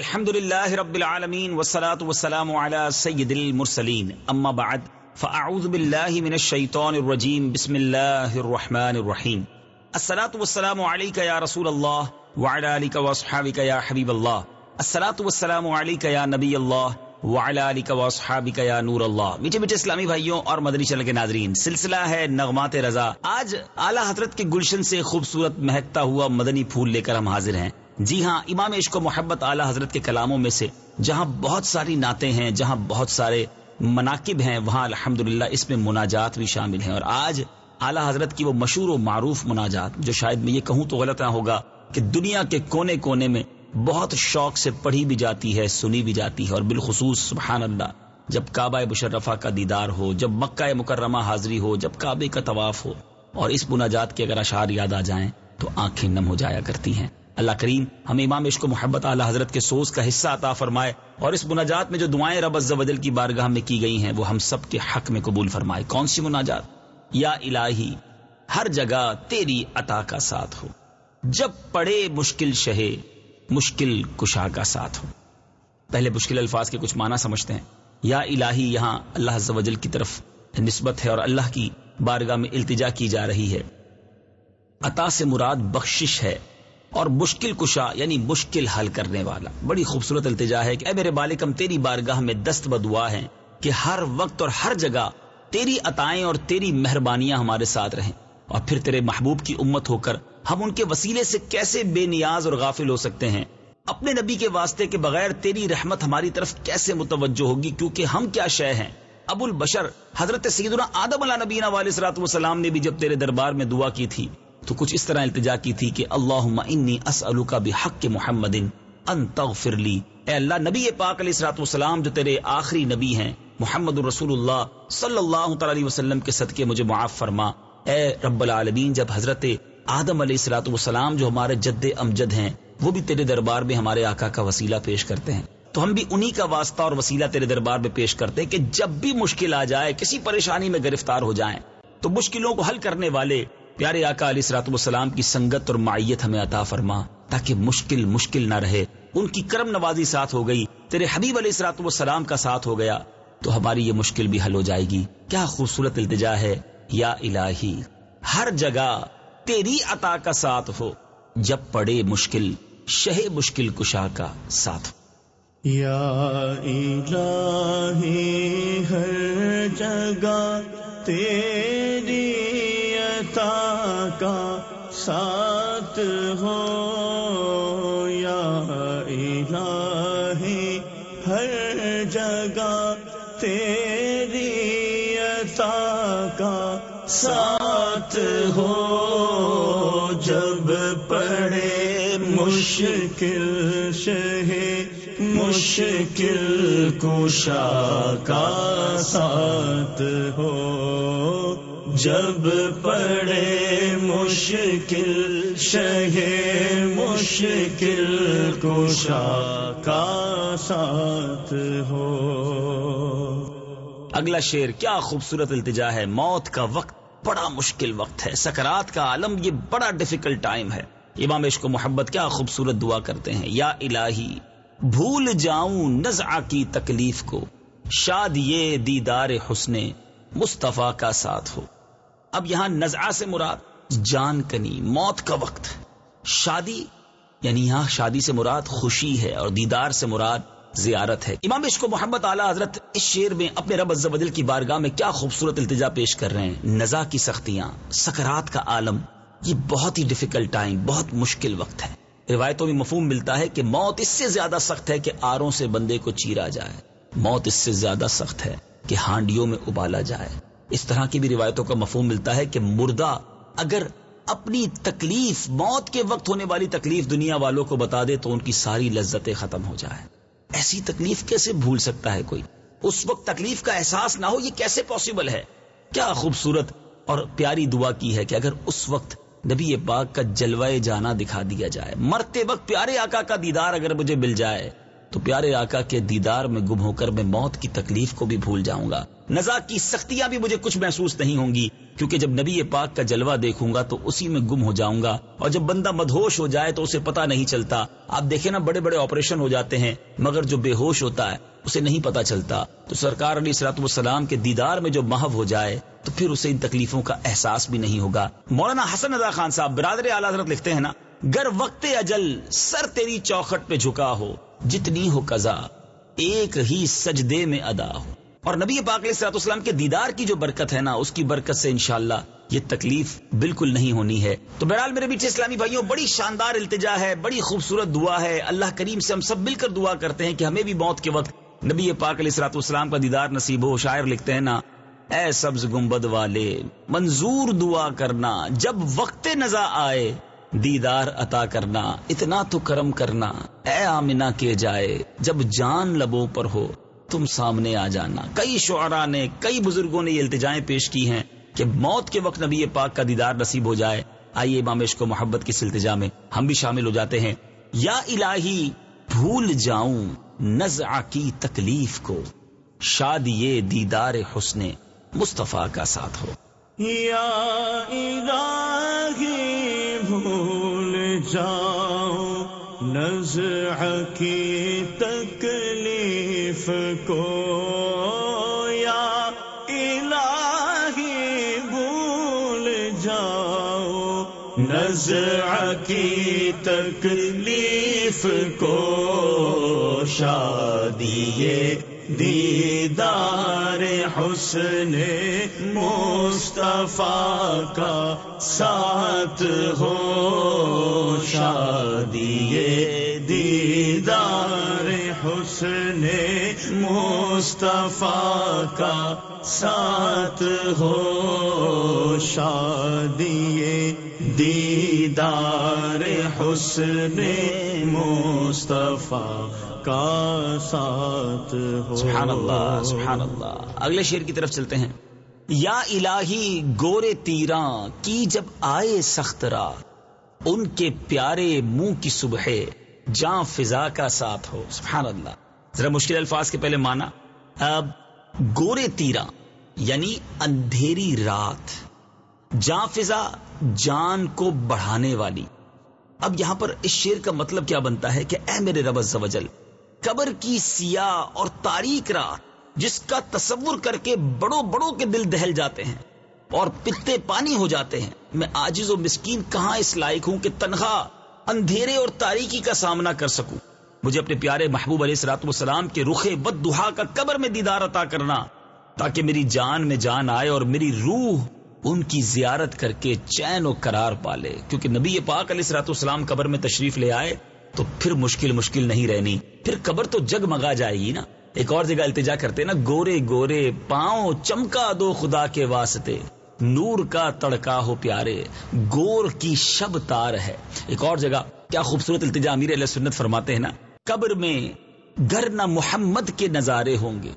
الحمد لله رب العالمين والصلاة والسلام على سيد المرسلين أما بعد فأعوذ بالله من الشيطان الرجيم بسم الله الرحمن الرحيم الصلاة والسلام عليك يا رسول الله وعلى آلك وأصحابك يا حبيب الله الصلاة والسلام عليك يا نبي الله وعلى آلك وأصحابك يا نور اللہ. میٹھے میٹھے اسلامی بھائیوں اور مدنی چل کے ناظرین، سلسلہ ہے نغمات رضا. آج اعلی حضرت کے گلشن سے خوبصورت مہکتا ہوا مدنی پھول لے کر ہم حاضر ہیں۔ جی ہاں امام عشق و محبت اعلی حضرت کے کلاموں میں سے جہاں بہت ساری نعتیں ہیں، جہاں بہت سارے مناقب ہیں، وہاں الحمد اس میں مناجات بھی شامل ہیں۔ اور آج اعلی حضرت کی وہ مشہور و معروف مناجات، جو شاید میں یہ کہوں تو غلط نہ ہوگا کہ دنیا کے کونے کونے میں بہت شوق سے پڑھی بھی جاتی ہے، سنی بھی جاتی ہے۔ اور بالخصوص سبحان اللہ جب کعبہ مشرفہ کا دیدار ہو، جب مکہ مکرمہ حاضری ہو، جب کعبے کا طواف ہو، اور اس مناجات کے اگر اشعار یاد آ جائیں تو آنکھیں نم ہو جایا کرتی ہیں۔ اللہ کریم ہم امام عشق و محبت اعلی حضرت کے سوز کا حصہ عطا فرمائے اور اس مناجات میں جو دعائیں رب وجل کی بارگاہ میں کی گئی ہیں وہ ہم سب کے حق میں قبول فرمائے۔ کون سی مناجات؟ یا الہی، ہر جگہ تیری عطا کا ساتھ ہو۔ جب پڑے مشکل شہے، مشکل کشا کا ساتھ ہو۔ پہلے مشکل الفاظ کے کچھ معنی سمجھتے ہیں۔ یا الہی، یہاں اللہ عز و جل کی طرف نسبت ہے اور اللہ کی بارگاہ میں التجا کی جا رہی ہے۔ عطا سے مراد بخشش ہے۔ اور مشکل کشا یعنی مشکل حل کرنے والا۔ بڑی خوبصورت التجا ہے کہ اے میرے بالکم تیری بارگاہ میں دست بدعا ہے کہ ہر وقت اور ہر جگہ تیری عطائیں اور تیری مہربانیاں ہمارے ساتھ رہیں۔ اور پھر تیرے محبوب کی امت ہو کر ہم ان کے وسیلے سے کیسے بے نیاز اور غافل ہو سکتے ہیں؟ اپنے نبی کے واسطے کے بغیر تیری رحمت ہماری طرف کیسے متوجہ ہوگی؟ کیونکہ ہم کیا شے ہیں؟ ابو البشر، حضرت سیدنا آدم علیہ نبینا والے سرات وسلام نے بھی جب تیرے دربار میں دعا کی تھی تو کچھ اس طرح التجا کی تھی کہ اللہ انی اسألوکا بحق محمد ان تغفر لی۔ اے اللہ، نبی پاک علیہ السلام والسلام جو تیرے آخری نبی ہیں، محمد الرسول اللہ صلی اللہ تعالی وسلم کے صدقے مجھے معاف فرما۔ اے رب العالمین، جب حضرت آدم علیہ السلاۃ والسلام جو ہمارے جد امجد ہیں، وہ بھی تیرے دربار میں ہمارے آقا کا وسیلہ پیش کرتے ہیں۔ تو ہم بھی انہی کا واسطہ اور وسیلہ تیرے دربار میں پیش کرتے ہیں کہ جب بھی مشکل آ جائے، کسی پریشانی میں گرفتار ہو جائیں، تو مشکلوں کو حل کرنے والے پیارے آقا علیہ سرات والسلام کی سنگت اور معیت ہمیں عطا فرما تاکہ مشکل مشکل نہ رہے۔ ان کی کرم نوازی ساتھ ہو گئی، تیرے حبیب علیہ سرات والسلام کا ساتھ ہو گیا، تو ہماری یہ مشکل بھی حل ہو جائے گی۔ کیا خوبصورت التجا ہے۔ یا الہی، ہر جگہ تیری عطا کا ساتھ ہو۔ جب پڑے مشکل، شہ مشکل کشا کا ساتھ ہو۔ یا الہی، ہر جگہ تیری کا ساتھ ہو، یا الہی، ہر جگہ تیری عطا کا ساتھ ہو۔ جب پڑے مشکل شہ، مشکل کشا کا ساتھ ہو۔ جب پڑے مشکل، شہ مشکل کشا کا ساتھ ہو۔ اگلا شیر کیا خوبصورت التجا ہے۔ موت کا وقت بڑا مشکل وقت ہے۔ سکرات کا عالم، یہ بڑا ڈیفیکلٹ ٹائم ہے۔ امام عشق و محبت، کیا خوبصورت دعا کرتے ہیں۔ یا الہی، بھول جاؤں نزع کی تکلیف کو۔ شاد یہ دیدار حسن مصطفیٰ کا ساتھ ہو۔ اب یہاں نزعہ سے مراد جان کنی، موت کا وقت۔ شادی یعنی یہاں شادی سے مراد خوشی ہے اور دیدار سے مراد زیارت ہے۔ امام عشق و محمد اعلیٰ حضرت اس شیر میں اپنے رب بدل کی بارگاہ میں کیا خوبصورت التجا پیش کر رہے ہیں۔ نزا کی سختیاں، سکرات کا عالم، یہ بہت ہی ڈیفیکلٹ ٹائم بہت مشکل وقت ہے۔ روایتوں میں مفہوم ملتا ہے کہ موت اس سے زیادہ سخت ہے کہ آروں سے بندے کو چیرا جائے۔ موت اس سے زیادہ سخت ہے کہ ہانڈیوں میں ابالا جائے۔ اس طرح کی بھی روایتوں کا مفہوم ملتا ہے کہ مردہ اگر اپنی تکلیف، موت کے وقت ہونے والی تکلیف دنیا والوں کو بتا دے تو ان کی ساری لذتیں ختم ہو جائے ایسی تکلیف کیسے بھول سکتا ہے کوئی؟ اس وقت تکلیف کا احساس نہ ہو، یہ کیسے پاسبل ہے؟ کیا خوبصورت اور پیاری دعا کی ہے کہ اگر اس وقت نبی پاک کا جلوائے جانا دکھا دیا جائے، مرتے وقت پیارے آقا کا دیدار اگر مجھے مل جائے تو پیارے آقا کے دیدار میں گم ہو کر میں موت کی تکلیف کو بھی بھول جاؤں گا۔ نزا کی سختیاں بھی مجھے کچھ محسوس نہیں ہوں گی، کیونکہ جب نبی پاک کا جلوہ دیکھوں گا تو اسی میں گم ہو جاؤں گا، اور جب بندہ مدہوش ہو جائے تو اسے پتا نہیں چلتا۔ آپ دیکھیں نا، بڑے بڑے آپریشن ہو جاتے ہیں، مگر جو بے ہوش ہوتا ہے، اسے نہیں پتا چلتا۔ تو سرکار علی سلاط والسلام کے دیدار میں جو محو ہو جائے، تو پھر اسے ان تکلیفوں کا احساس بھی نہیں ہوگا۔ مولانا حسن ادا خان صاحب، برادر اعلی حضرت لکھتے ہیں نا، گر وقت اجل، سر تیری چوکھٹ پہ جھکا ہو۔ جتنی ہو قضا، ایک ہی سجدے میں ادا ہو۔ اور نبی پاک علیہ سلاط اسلام کے دیدار کی جو برکت ہے نا، اس کی برکت سے انشاءاللہ یہ تکلیف بالکل نہیں ہونی ہے۔ تو بہرحال میرے بیچے اسلامی بھائیوں، بڑی شاندار التجا ہے، بڑی خوبصورت دعا ہے۔ اللہ کریم سے ہم سب مل کر دعا کرتے ہیں کہ ہمیں بھی موت کے وقت نبی پاک علیہ سلاط اسلام کا دیدار نصیب ہو، شاعر لکھتے ہیں نا، اے سبز گنبد والے، منظور دعا کرنا، جب وقت نظر آئے دیدار عطا کرنا، اتنا تو کرم کرنا، اے آمنا کے جائے، جب جان لبوں پر ہو، تم سامنے آ جانا۔ کئی شعراء نے، کئی بزرگوں نے یہ التجائیں پیش کی ہیں کہ موت کے وقت نبی پاک کا دیدار نصیب ہو جائے۔ آئیے امام عشق محبت کی سلتجا میں ہم بھی شامل ہو جاتے ہیں۔ یا الہی، بھول جاؤں نزع کی تکلیف کو، شادی دیدار حسن مصطفیٰ کا ساتھ ہو۔ یا الہی بھول جاؤں نزع کی تکلیف کو۔ یا الہی بھول جاؤ نزع کی تکلیف کو۔ شادی دیدار حسن مصطفیٰ کا ساتھ ہو، شادی دیدار حسن مصطفیٰ کا ساتھ ہو، شادی دیدار حسن مصطفیٰ کا ساتھ ہو۔ سبحان اللہ سبحان اللہ اگلے شیر کی طرف چلتے ہیں۔ یا الہی گورے تیراں، کی جب آئے سخت رات ان کے پیارے منہ کی صبح، جاں فضا کا ساتھ ہو۔ سبحان اللہ ذرا مشکل الفاظ کے پہلے مانا اب گورے تیرا یعنی اندھیری رات، جاں فضا جان کو بڑھانے والی۔ اب یہاں پر اس شیر کا مطلب کیا بنتا ہے کہ اے میرے رب زوجل قبر کی سیاہ اور تاریخ رات جس کا تصور کر کے بڑوں بڑوں کے دل دہل جاتے ہیں اور پتے پانی ہو جاتے ہیں۔ میں آجز و مسکین کہاں اس لائق ہوں کہ تنہا اندھیرے اور تاریکی کا سامنا کر سکوں؟ مجھے اپنے پیارے محبوب علیہ سلاط والسلام کے رخ بد دہا کا قبر میں دیدار عطا کرنا، تاکہ میری جان میں جان آئے اور میری روح ان کی زیارت کر کے چین و قرار پالے، کیونکہ نبی پاک علیہ سلاط والسلام قبر میں تشریف لے آئے تو پھر مشکل مشکل نہیں رہنی۔ پھر قبر تو جگ مگا جائے گی نا۔ ایک اور جگہ التجا کرتے نا، گورے گورے، پاؤں چمکا دو خدا کے واسطے۔ نور کا تڑکا ہو پیارے، گور کی شب تار ہے۔ ایک اور جگہ، کیا خوبصورت التجا امیر علیہ سنت فرماتے ہیں نا، قبر میں گر نہ محمد کے نظارے ہوں گے۔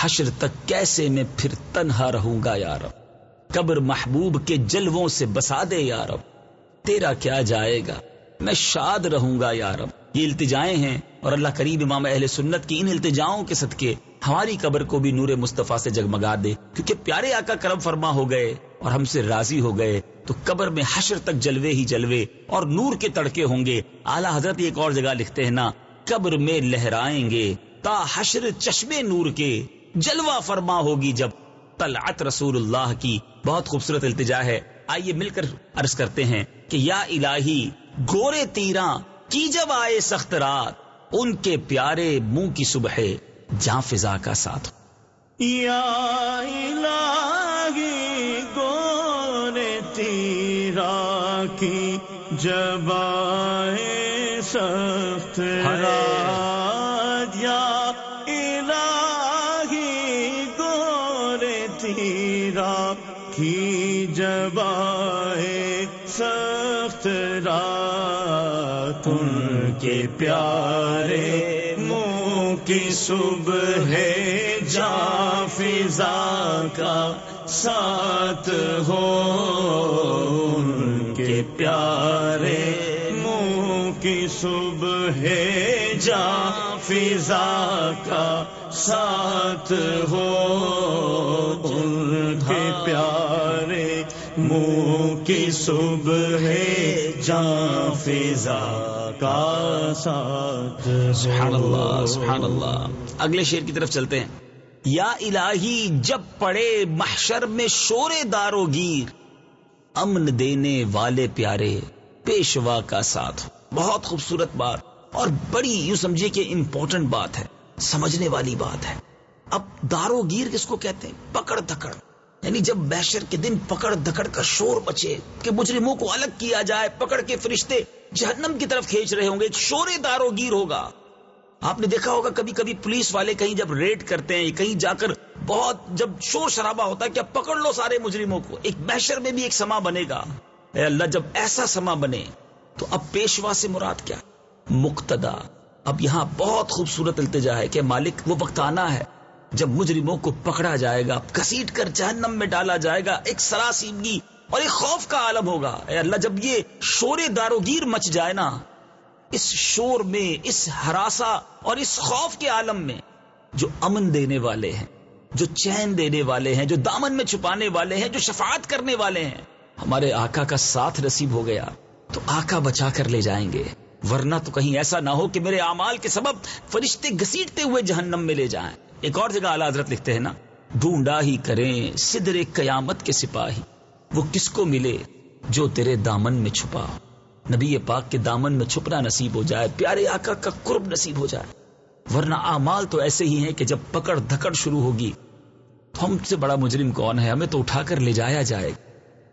حشر تک کیسے میں پھر تنہا رہوں گا یار قبر محبوب کے جلووں سے بسا دے یار تیرا کیا جائے گا؟ میں شاد رہوں گا یار یہ التجائیں ہیں اور اللہ کریم امام اہل سنت کی ان التجاؤں کے صدقے ہماری قبر کو بھی نور مصطفیٰ سے جگمگا دے۔ کیونکہ پیارے آقا کرم فرما ہو گئے اور ہم سے راضی ہو گئے، تو قبر میں حشر تک جلوے ہی جلوے اور نور کے تڑکے ہوں گے۔ اعلیٰ حضرت ایک اور جگہ لکھتے ہیں نا، قبر میں لہرائیں گے تا حشر چشمے نور کے۔ جلوہ فرما ہوگی جب طلعت رسول اللہ کی۔ بہت خوبصورت التجا ہے۔ آئیے مل کر عرض کرتے ہیں کہ یا الہی گورے تیراں کی جب آئے سخت رات ان کے پیارے منہ کی صبح جاں فضا کا ساتھ۔ یا الہی گورے تیرا کی جب آئے سخت رات یا الہی گورے تیرا کی جب آئے سخت رات۔ پیارے منہ کی صبح ہے جا فضا کا ساتھ ہو۔ ان کے پیارے منہ کی صبح ہے جا فضا کا ساتھ ہو۔ ان کے پیارے منہ کی صبح ہے جان فضا کا ساتھ سبحان اللہ سبحان اللہ اگلے شیر کی طرف چلتے ہیں۔ یا الہی، جب پڑے محشر میں شور دارو گیر امن دینے والے پیارے، پیشوا کا ساتھ بہت خوبصورت بات۔ اور بڑی، یوں سمجھیے کہ امپورٹنٹ بات ہے۔ سمجھنے والی بات ہے۔ اب دارو گیر کس کو کہتے ہیں؟ پکڑ دکڑ یعنی جب بیشر کے دن پکڑ دکڑ کا شور بچے، کہ مجرموں کو الگ کیا جائے، پکڑ کے فرشتے جہنم کی طرف کھینچ رہے ہوں گے، ایک شور دارو گیر ہوگا۔ آپ نے دیکھا ہوگا کبھی کبھی پولیس والے کہیں جب ریڈ کرتے ہیں، کہیں جا کر بہت جب شور شرابہ ہوتا ہے کہ اب پکڑ لو سارے مجرموں کو؟ ایک بحشر میں بھی ایک سما بنے گا۔ اے اللہ، جب ایسا سما بنے، تو اب پیشوا سے مراد کیا؟ مقتدا۔ اب یہاں بہت خوبصورت التجا ہے کہ مالک وہ وقت آنا ہے جب مجرموں کو پکڑا جائے گا کسیٹ کر جہنم میں ڈالا جائے گا، ایک سراسیمگی اور ایک خوف کا عالم ہوگا۔ اے اللہ، جب یہ شور داروگیر مچ جائے نا، اس شور میں، اس ہراسا اور اس خوف کے عالم میں جو امن دینے والے ہیں، جو چین دینے والے ہیں، جو دامن میں چھپانے والے ہیں، جو شفاعت کرنے والے ہیں، ہمارے آقا کا ساتھ نصیب ہو گیا۔ تو آقا بچا کر لے جائیں گے۔ ورنہ تو کہیں ایسا نہ ہو کہ میرے اعمال کے سبب فرشتے گسیٹتے ہوئے جہنم میں لے جائیں۔ ایک اور جگہ اعلی حضرت لکھتے ہیں نا، ڈھونڈا ہی کریں سدر قیامت کے سپاہی۔ وہ کس کو ملے جو تیرے دامن میں چھپا؟ نبی پاک کے دامن میں چھپنا نصیب ہو جائے، پیارے آقا کا قرب نصیب ہو جائے۔ ورنہ اعمال تو ایسے ہی ہیں کہ جب پکڑ دھکڑ شروع ہوگی، تو ہم سے بڑا مجرم کون ہے؟ ہمیں تو اٹھا کر لے جایا جائے۔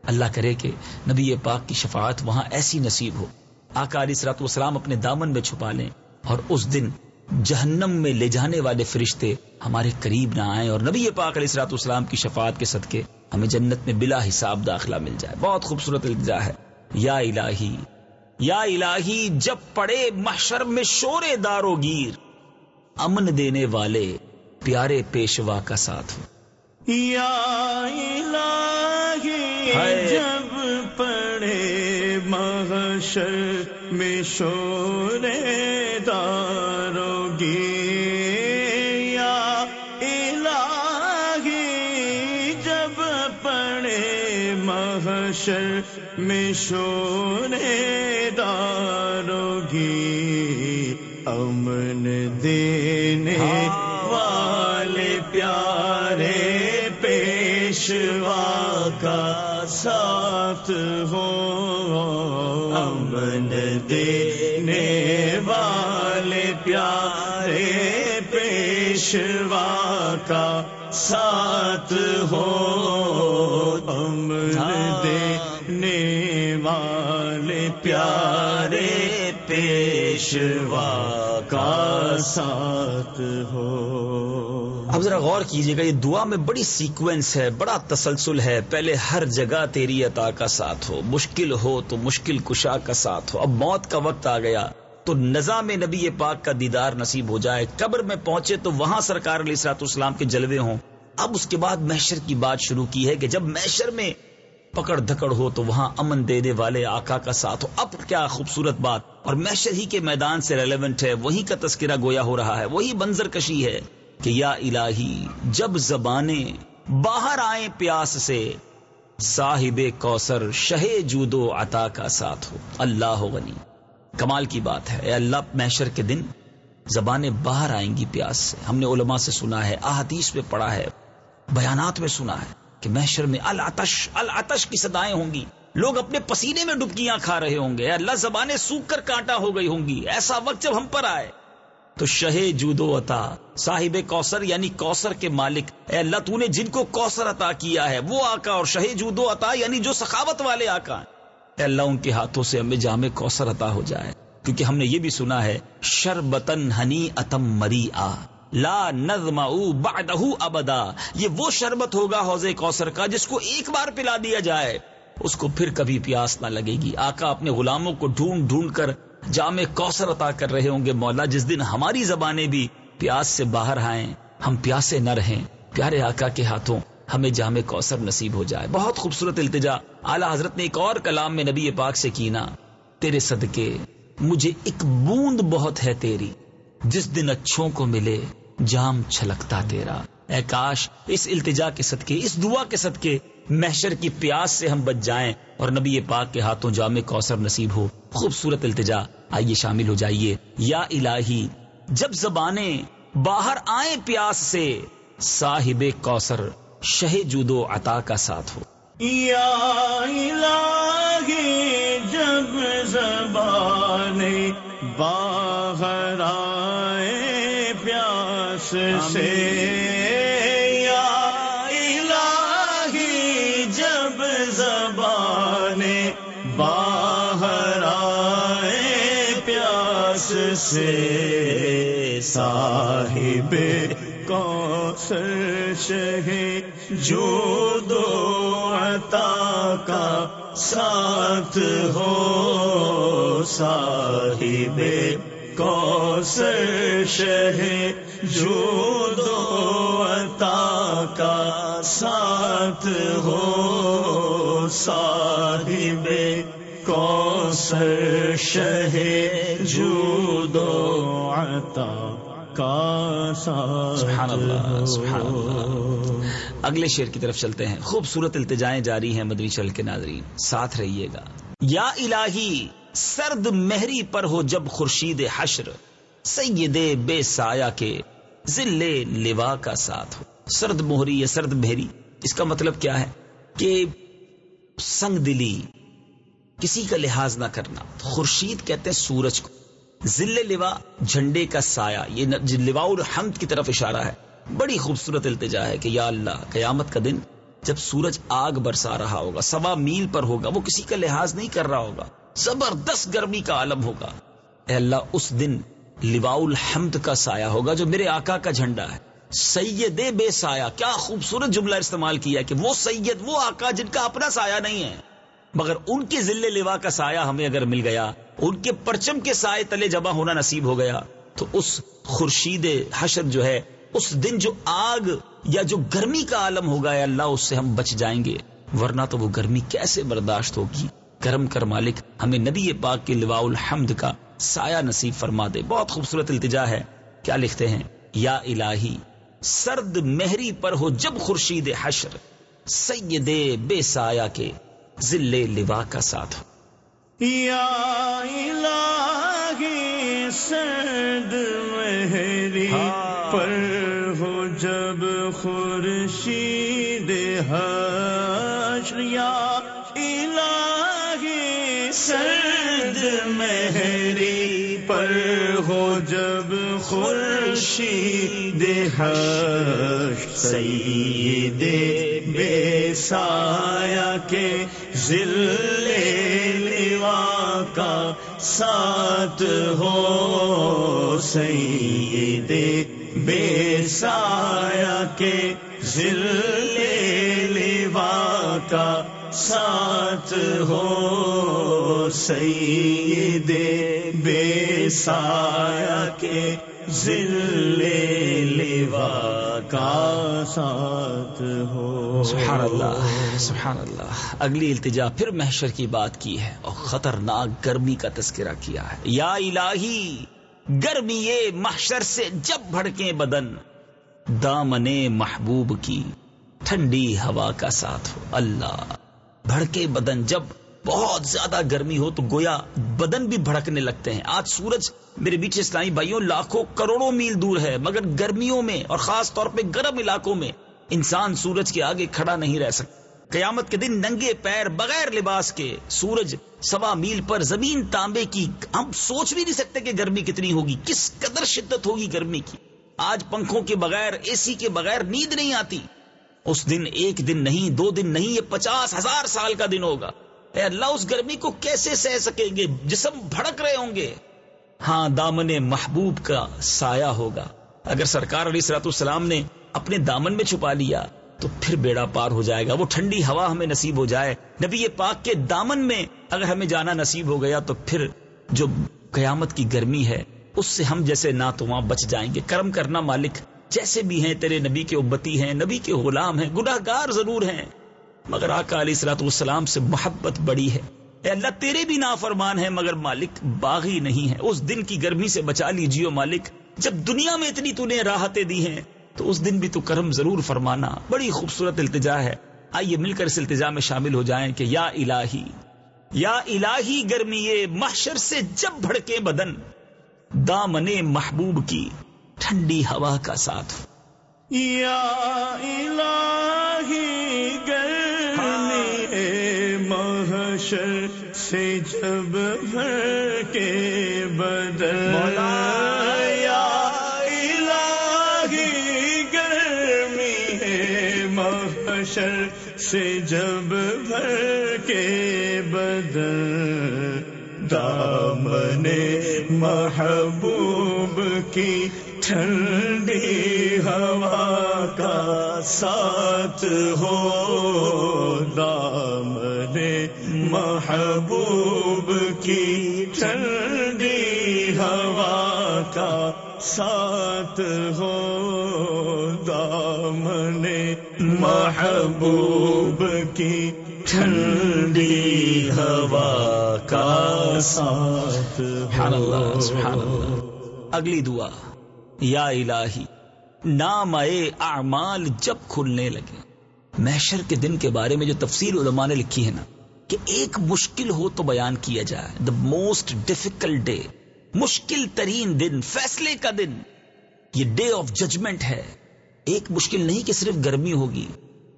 اللہ کرے کہ نبی پاک کی شفاعت وہاں ایسی نصیب ہو۔ آقا علی سرات وسلام اپنے دامن میں چھپا لیں اور اس دن جہنم میں لے جانے والے فرشتے ہمارے قریب نہ آئیں اور نبی پاک علیہ سرات اسلام کی شفاعت کے صدقے ہمیں جنت میں بلا حساب داخلہ مل جائے۔ بہت خوبصورت الجا ہے۔ یا الہی یا الہی جب پڑے محشر میں شور دارو گیر امن دینے والے پیارے پیشوا کا ساتھ ہو یا الہی جب پڑے محشر میں شور محشر میں شور دارو گی امن دینے والے پیارے پیشوا کا ساتھ ہو۔ امن دینے والے پیارے پیشوا کا ساتھ ہو۔ پیشوا کا ساتھ ہو۔ اب ذرا غور کیجیے گا، یہ دعا میں بڑی سیکوینس ہے، بڑا تسلسل ہے۔ پہلے ہر جگہ تیری عطا کا ساتھ ہو۔ مشکل ہو تو مشکل کشا کا ساتھ ہو۔ اب موت کا وقت آ گیا۔ تو نظام نبی پاک کا دیدار نصیب ہو جائے۔ قبر میں پہنچے تو وہاں سرکار علیہ سرات اسلام کے جلوے ہوں۔ اب اس کے بعد محشر کی بات شروع کی ہے کہ جب محشر میں پکڑ دھکڑ ہو تو وہاں امن دینے والے آقا کا ساتھ ہو۔ اب کیا خوبصورت بات۔ اور محشر ہی کے میدان سے ریلیونٹ ہے، وہی کا تذکرہ گویا ہو رہا ہے، وہی منظر کشی ہے کہ یا الہی، جب زبانیں باہر آئیں پیاس سے، صاحب کوثر شہ جودو عطا کا ساتھ ہو۔ اللہ غنی۔ کمال کی بات ہے۔ اے اللہ، محشر کے دن زبانیں باہر آئیں گی پیاس سے۔ ہم نے علماء سے سنا ہے، احادیث میں پڑھا ہے، بیانات میں سنا ہے۔ کہ محشر میں العتش العتش کی صدایں ہوں گی۔ لوگ اپنے پسینے میں ڈبکیاں کھا رہے ہوں گے۔ اللہ، زبانیں سوکھ کر کانٹا ہو گئی ہوں گی۔ ایسا وقت جب ہم پر آئے۔ تو شہ جودو عطا، صاحب کوثر یعنی کوثر کے مالک۔ اے اللہ، تو نے جن کو کوثر عطا کیا ہے، وہ آقا اور شہ جودو عطا یعنی جو سخاوت والے آقا اے اللہ، ان کے ہاتھوں سے ہمیں جامع کوثر عطا ہو جائے۔ کیونکہ ہم نے یہ بھی سنا ہے شربتن ہنی اتم مری آ لا نظم بعدہ ابدا۔ یہ وہ شربت ہوگا حوض کوثر کا جس کو ایک بار پلا دیا جائے۔ اس کو پھر کبھی پیاس نہ لگے گی۔ آقا اپنے غلاموں کو ڈھونڈ ڈھونڈ کر جامع کوثر عطا کر رہے ہوں گے۔ مولا جس دن ہماری زبانیں بھی پیاس سے باہر آئیں، ہم پیاسے نہ رہیں۔ پیارے آقا کے ہاتھوں ہمیں جامع کوثر نصیب ہو جائے۔ بہت خوبصورت التجا۔ اعلی حضرت نے ایک اور کلام میں نبی پاک سے کینا، تیرے صدقے، مجھے ایک بوند بہت ہے تیری۔ جس دن اچھوں کو ملے، جام چھلکتا تیرا۔ اے کاش، اس التجا کے صدقے، اس دعا کے صدقے، محشر کی پیاس سے ہم بچ جائیں اور نبی پاک کے ہاتھوں جامع کوثر نصیب ہو۔ خوبصورت التجا، آئیے شامل ہو جائیے۔ یا الہی، جب زبانیں باہر آئیں پیاس سے، صاحب کوثر شہ جودو عطا کا ساتھ ہو۔ یا الہی، جب زبان باہر پیاس سے یا الہی جب زبان باہر پیاس سے صاحب کوثر شہ جو دو عطا کا ساتھ ہو صاحب شہ جو دو عطا کا ساتھ ہو صاحب شہ جو دو عطا کا ساتھ سبحان اللہ سبحان اللہ۔ اگلے شعر کی طرف چلتے ہیں۔ خوبصورت التجائیں جاری ہیں مدنی چل کے ناظرین ساتھ رہیے گا۔ یا الہی سرد مہری پر ہو جب خورشید حشر، سید بے سایہ کے ذل لوا کا ساتھ ہو۔ سرد موہری یا سرد مہری، اس کا مطلب کیا ہے؟ کہ سنگ دلی، کسی کا لحاظ نہ کرنا۔ خورشید کہتے ہیں سورج کو۔ ذل لوا، جھنڈے کا سایہ، یہ لوا الحمد کی طرف اشارہ ہے۔ بڑی خوبصورت التجا ہے کہ یا اللہ، قیامت کا دن جب سورج آگ برسا رہا ہوگا، سوا میل پر ہوگا، وہ کسی کا لحاظ نہیں کر رہا ہوگا۔ زبردست گرمی کا عالم ہوگا۔ اے اللہ، اس دن لوا الحمد کا سایہ ہوگا جو میرے آقا کا جھنڈا ہے۔ سید بے سایہ، کیا خوبصورت جملہ استعمال کیا کہ وہ سید، وہ آقا جن کا اپنا سایہ نہیں ہے۔ مگر ان کے ذل لوا کا سایہ ہمیں اگر مل گیا، ان کے پرچم کے سائے تلے جمع ہونا نصیب ہو گیا، تو اس خورشید حشر جو ہے، اس دن جو آگ یا جو گرمی کا عالم ہوگا اللہ، اس سے ہم بچ جائیں گے۔ ورنہ تو وہ گرمی کیسے برداشت ہوگی؟ کرم کر مالک ہمیں نبی پاک کے لواء الحمد کا سایہ نصیب فرما دے۔ بہت خوبصورت التجا ہے۔ کیا لکھتے ہیں؟ یا الہی سرد مہری پر ہو جب خورشید حشر سید بے سایہ کے ذل لوا کا ساتھ۔ یا الہی سرد مہری پر ہو جب خورشید حشر یا سرد مہری پر ہو جب خورشید حشر سید بے سایہ کے ذل لوا کا ساتھ ہو سید بے سایہ کے ذل لوا کا ساتھ ہو سید بے سایہ کے ذل لوا کا ساتھ ہو۔ سبحان اللہ سبحان اللہ۔ اگلی التجا پھر محشر کی بات کی ہے اور خطرناک گرمی کا تذکرہ کیا ہے۔ یا الہی، گرمی محشر سے جب بھڑکے بدن دامن محبوب کی، ٹھنڈی ہوا کا ساتھ ہو۔ اللہ، بھڑکے بدن جب بہت زیادہ گرمی ہو تو گویا بدن بھی بھڑکنے لگتے ہیں۔ آج سورج میرے بیچ اسلامی بھائیوں لاکھوں کروڑوں میل دور ہے، مگر گرمیوں میں اور خاص طور پہ گرم علاقوں میں انسان سورج کے آگے کھڑا نہیں رہ سکتا۔ قیامت کے دن ننگے پیر بغیر لباس کے سورج سوا میل پر زمین تانبے کی، ہم سوچ بھی نہیں سکتے کہ گرمی کتنی ہوگی، کس قدر شدت ہوگی گرمی کی۔ آج پنکھوں کے بغیر، اے سی کے بغیر نیند نہیں آتی۔ اس دن ایک دن نہیں، دو دن نہیں، یہ پچاس ہزار سال کا دن ہوگا۔ اے اللہ، اس گرمی کو کیسے سہ سکیں گے؟ جسم بھڑک رہے ہوں گے۔ ہاں دامن محبوب کا سایہ ہوگا۔ اگر سرکار علی سرات السلام نے اپنے دامن میں چھپا لیا، تو پھر بیڑا پار ہو جائے گا۔ وہ ٹھنڈی ہوا ہمیں نصیب ہو جائے۔ نبی پاک کے دامن میں اگر ہمیں جانا نصیب ہو گیا، تو پھر جو قیامت کی گرمی ہے، اس سے ہم جیسے نہ تو وہاں بچ جائیں گے۔ کرم کرنا مالک، جیسے بھی ہیں تیرے نبی کے ابتی ہیں، نبی کے غلام ہیں گناہ گار ضرور ہیں۔ مگر آقا علیہ السلاۃ والسلام سے محبت بڑی ہے۔ اے اللہ، تیرے بھی نافرمان ہیں، مگر مالک باغی نہیں ہے اس دن کی گرمی سے بچا لیجیو مالک۔ جب دنیا میں اتنی تو نے راحتیں دی ہیں، تو اس دن بھی تو کرم ضرور فرمانا۔ بڑی خوبصورت التجا ہے۔ آئیے مل کر اس التجا میں شامل ہو جائیں کہ یا الہی یا الہی گرمی محشر سے جب بھڑکے بدن، دامن محبوب کی ٹھنڈی ہوا کا ساتھ۔ یا الہی گرمی محشر سے جب بھر کے بدن مولا. یا الہی گرمی محشر سے جب بھر کے بدن دامن محبوب کی ٹھنڈی ہوا کا ساتھ ہو دامن محبوب کی ٹھنڈی ہوا کا ساتھ ہو دامن محبوب کی ٹھنڈی ہوا کا ساتھ سبحان اللہ سبحان اللہ۔ اگلی دعا۔ یا الہی، نام اعمال جب کھلنے لگے۔ محشر کے دن کے بارے میں جو تفصیل علماء نے لکھی ہے نا کہ ایک مشکل ہو تو بیان کیا جائے۔ دا موسٹ ڈفیکلٹ ڈے مشکل ترین دن، فیصلے کا دن۔ یہ ڈے آف ججمنٹ ہے۔ ایک مشکل نہیں کہ صرف گرمی ہوگی،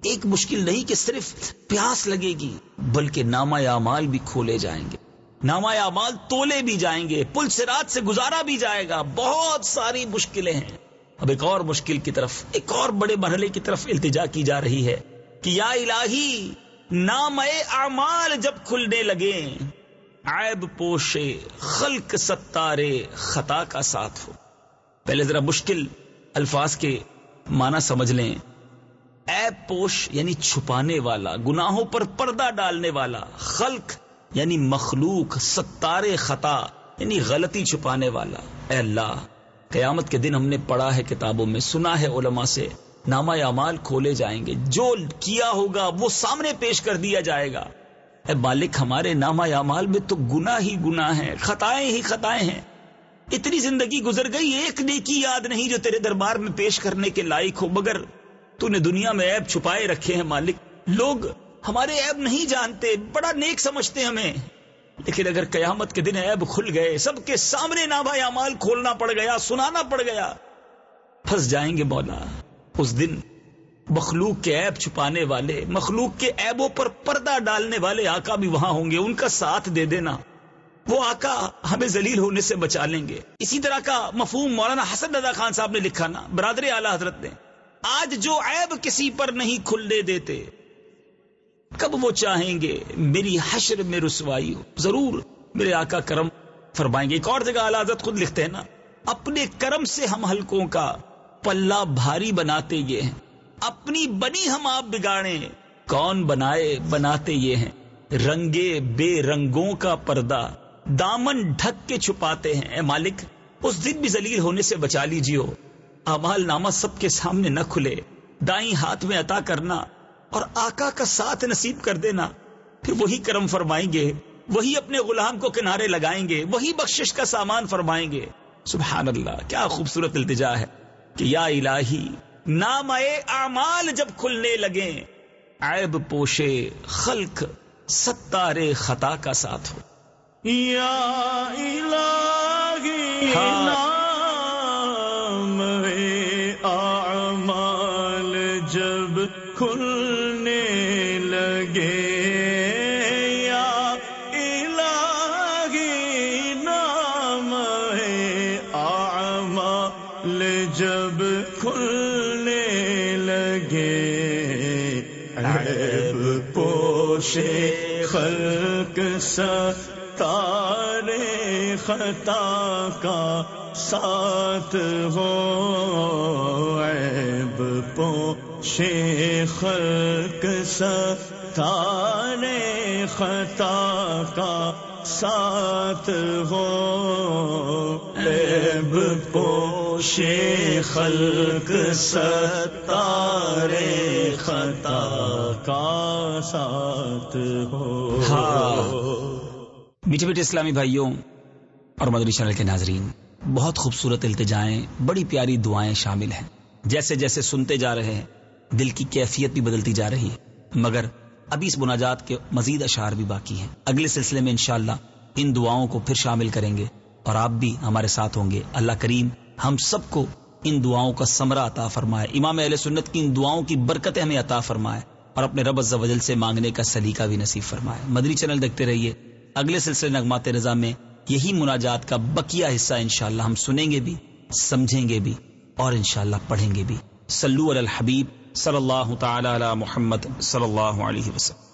ایک مشکل نہیں کہ صرف پیاس لگے گی، بلکہ نامہ اعمال بھی کھولے جائیں گے۔ نامہ اعمال تولے بھی جائیں گے، پل سے رات سے گزارا بھی جائے گا۔ بہت ساری مشکلیں ہیں۔ اب ایک اور مشکل کی طرف، ایک اور بڑے مرحلے کی طرف التجا کی جا رہی ہے کہ یا الہی نام اعمال جب کھلنے لگے، عیب پوشے، خلق ستارے، خطا کا ساتھ ہو۔ پہلے ذرا مشکل الفاظ کے معنی سمجھ لیں۔ ایب پوش یعنی چھپانے والا، گناہوں پر پردہ ڈالنے والا، خلق یعنی مخلوق ستار خطا یعنی غلطی چھپانے والا۔ اے اللہ، قیامت کے دن ہم نے پڑھا ہے کتابوں میں، سنا ہے علماء سے۔ نامہ اعمال کھولے جائیں گے۔ جو کیا ہوگا وہ سامنے پیش کر دیا جائے گا۔ اے مالک، ہمارے نامہ اعمال میں تو گنا ہی گنا ہے خطائیں ہی خطائیں ہیں۔ اتنی زندگی گزر گئی، ایک نیکی یاد نہیں جو تیرے دربار میں پیش کرنے کے لائق ہو، مگر تو نے دنیا میں عیب چھپائے رکھے ہیں مالک۔ لوگ ہمارے عیب نہیں جانتے، بڑا نیک سمجھتے ہمیں۔ لیکن اگر قیامت کے دن عیب کھل گئے، سب کے سامنے نابا مال کھولنا پڑ گیا، سنانا پڑ گیا۔ پھنس جائیں گے مولا۔ اس دن مخلوق کے عیب چھپانے والے، مخلوق کے عیبوں پر پردہ ڈالنے والے آقا بھی وہاں ہوں گے، ان کا ساتھ دے دینا۔ وہ آقا ہمیں ذلیل ہونے سے بچا لیں گے۔ اسی طرح کا مفہوم مولانا حسن رضا خان صاحب نے لکھا نا، برادر اعلی حضرت نے، آج جو عیب کسی پر نہیں کھلنے دیتے، کب وہ چاہیں گے، میری حشر میں رسوائی ہو، ضرور میرے آقا کرم فرمائیں گے۔ ایک اور جگہ اعلی حضرت خود لکھتے ہیں نا، اپنے کرم سے ہم ہلکوں کا پلہ بھاری بناتے یہ ہیں۔ اپنی بنی ہم آپ بگاڑے کون بنائے بناتے یہ ہیں۔ رنگے بے رنگوں کا پردہ، دامن ڈھک کے چھپاتے ہیں۔ اے مالک، اس دن بھی ذلیل ہونے سے بچا لیجیو امال نامہ سب کے سامنے نہ کھلے۔ دائیں ہاتھ میں عطا کرنا اور آقا کا ساتھ نصیب کر دینا۔ پھر وہی کرم فرمائیں گے، وہی اپنے غلام کو کنارے لگائیں گے، وہی بخشش کا سامان فرمائیں گے۔ سبحان اللہ، کیا خوبصورت التجا ہے۔ کہ یا الہی نام اعمال جب کھلنے لگے عیب پوشے خلق ستارے خطا کا ساتھ ہو یا الہی ہاں۔ نام اعمال جب کھلنے ستارے خطا کا ساتھ ہو۔ عیب پوشے خلق ستارے خطا کا ساتھ ہو۔ عیب پوشے خلق ستارے خطا کا ساتھ ہو۔ ہاں۔ میٹھے میٹھے اسلامی بھائیوں اور مدری چینل کے ناظرین، بہت خوبصورت التجائیں، بڑی پیاری دعائیں شامل ہیں۔ جیسے جیسے سنتے جا رہے ہیں، دل کی کیفیت بھی بدلتی جا رہی ہے مگر ابھی اس مناجات کے مزید اشعار بھی باقی ہیں۔ اگلے سلسلے میں انشاءاللہ ان دعاؤں کو پھر شامل کریں گے اور آپ بھی ہمارے ساتھ ہوں گے۔ اللہ کریم ہم سب کو ان دعاؤں کا سمرہ عطا فرمائے۔ امام اہل سنت کی ان دعاؤں کی برکتیں ہمیں عطا فرمائے اور اپنے رب وجل سے مانگنے کا سلیقہ بھی نصیب فرمائے۔ مدری چینل دیکھتے رہیے۔ اگلے سلسلے نغمات رضا میں یہی مناجات کا بقیہ حصہ انشاءاللہ ہم سنیں گے بھی، سمجھیں گے بھی اور انشاءاللہ پڑھیں گے بھی۔ سلو علی الحبیب صلی اللہ تعالی علی محمد صلی اللہ علیہ وسلم۔